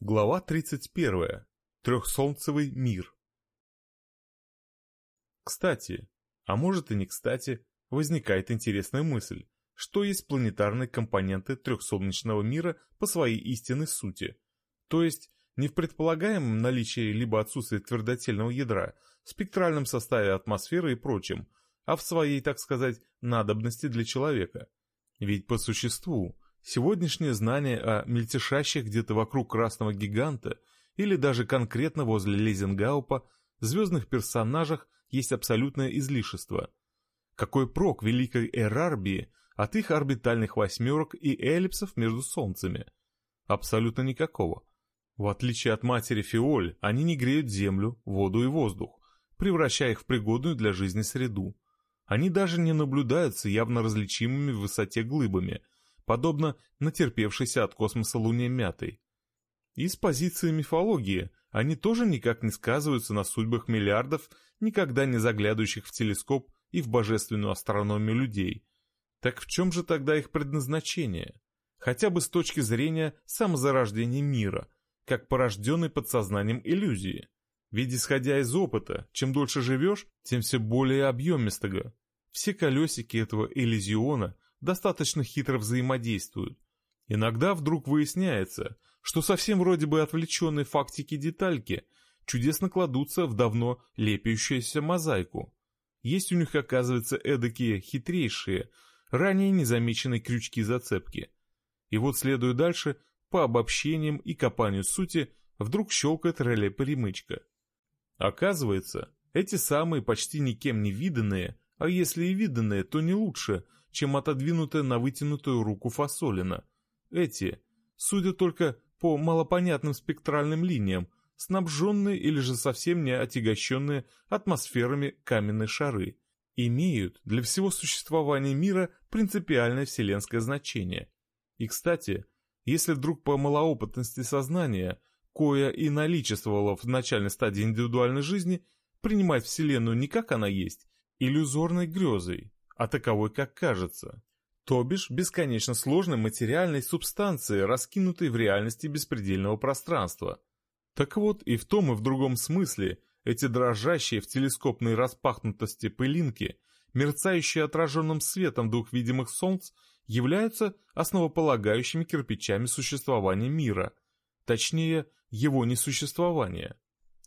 Глава 31. Трехсолнцевый мир. Кстати, а может и не кстати, возникает интересная мысль, что есть планетарные компоненты трехсолнечного мира по своей истинной сути. То есть, не в предполагаемом наличии либо отсутствии твердотельного ядра, спектральном составе атмосферы и прочем, а в своей, так сказать, надобности для человека. Ведь по существу, Сегодняшнее знание о мельтешащих где-то вокруг красного гиганта или даже конкретно возле Лейзенгаупа звездных персонажах есть абсолютное излишество. Какой прок великой Эрарбии от их орбитальных восьмерок и эллипсов между солнцами? Абсолютно никакого. В отличие от матери Фиоль, они не греют землю, воду и воздух, превращая их в пригодную для жизни среду. Они даже не наблюдаются явно различимыми в высоте глыбами – подобно натерпевшейся от космоса луне мятой. И с позиции мифологии они тоже никак не сказываются на судьбах миллиардов, никогда не заглядывающих в телескоп и в божественную астрономию людей. Так в чем же тогда их предназначение? Хотя бы с точки зрения самозарождения мира, как порожденной подсознанием иллюзии. Ведь исходя из опыта, чем дольше живешь, тем все более объемистого. Все колесики этого иллюзиона достаточно хитро взаимодействуют. Иногда вдруг выясняется, что совсем вроде бы отвлеченные фактики детальки чудесно кладутся в давно лепящуюся мозаику. Есть у них, оказывается, эдакие хитрейшие, ранее незамеченные крючки-зацепки. И вот, следуя дальше, по обобщениям и копанию сути, вдруг щелкает реле-перемычка. Оказывается, эти самые почти никем не виданные, а если и виданные, то не лучше – чем отодвинутая на вытянутую руку фасолина. Эти, судя только по малопонятным спектральным линиям, снабженные или же совсем не отягощенные атмосферами каменные шары, имеют для всего существования мира принципиальное вселенское значение. И, кстати, если вдруг по малоопытности сознания, кое и наличествовало в начальной стадии индивидуальной жизни, принимать Вселенную не как она есть, иллюзорной грезой, а таковой как кажется. То бишь бесконечно сложной материальной субстанции, раскинутой в реальности беспредельного пространства. Так вот, и в том, и в другом смысле эти дрожащие в телескопной распахнутости пылинки, мерцающие отраженным светом двух видимых солнц, являются основополагающими кирпичами существования мира, точнее, его несуществования.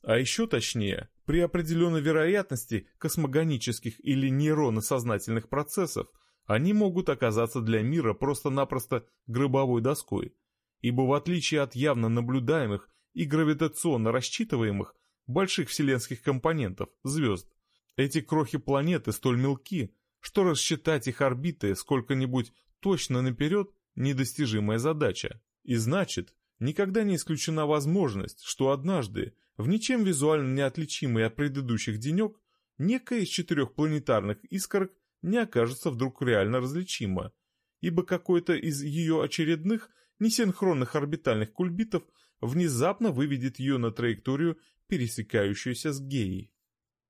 А еще точнее, при определенной вероятности космогонических или нейронно-сознательных процессов они могут оказаться для мира просто-напросто гробовой доской, ибо в отличие от явно наблюдаемых и гравитационно рассчитываемых больших вселенских компонентов, звезд, эти крохи планеты столь мелки, что рассчитать их орбиты сколько-нибудь точно наперед – недостижимая задача. И значит, никогда не исключена возможность, что однажды в ничем визуально неотличимый от предыдущих денек, некая из четырех планетарных искорок не окажется вдруг реально различима, ибо какой-то из ее очередных несинхронных орбитальных кульбитов внезапно выведет ее на траекторию, пересекающуюся с геей.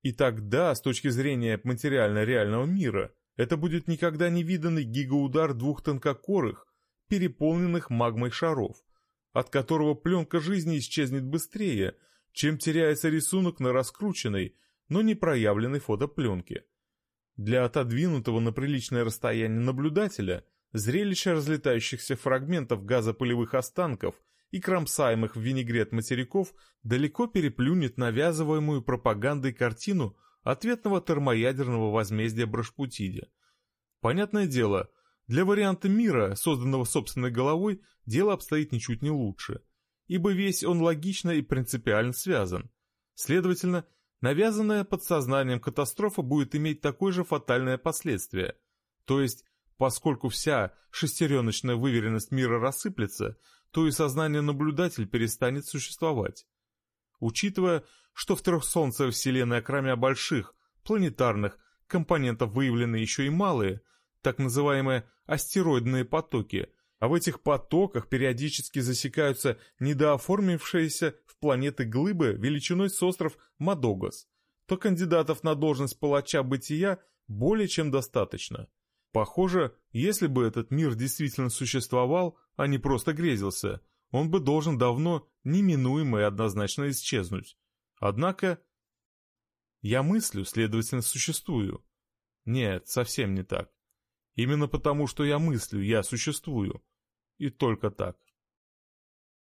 И тогда, с точки зрения материально-реального мира, это будет никогда не виданный гигаудар двух тонкокорых, переполненных магмой шаров, от которого пленка жизни исчезнет быстрее – чем теряется рисунок на раскрученной, но не проявленной фотопленке. Для отодвинутого на приличное расстояние наблюдателя зрелище разлетающихся фрагментов газопылевых останков и кромсаемых в винегрет материков далеко переплюнет навязываемую пропагандой картину ответного термоядерного возмездия Брашпутиде. Понятное дело, для варианта мира, созданного собственной головой, дело обстоит ничуть не лучше – ибо весь он логично и принципиально связан. Следовательно, навязанная подсознанием катастрофа будет иметь такое же фатальное последствие. То есть, поскольку вся шестереночная выверенность мира рассыплется, то и сознание наблюдатель перестанет существовать. Учитывая, что в трехсолнцевой Вселенной, кроме больших, планетарных, компонентов выявлены еще и малые, так называемые астероидные потоки – а в этих потоках периодически засекаются недооформившиеся в планеты глыбы величиной с остров Мадогас, то кандидатов на должность палача бытия более чем достаточно. Похоже, если бы этот мир действительно существовал, а не просто грезился, он бы должен давно неминуемо и однозначно исчезнуть. Однако... Я мыслю, следовательно, существую. Нет, совсем не так. Именно потому, что я мыслю, я существую. И только так.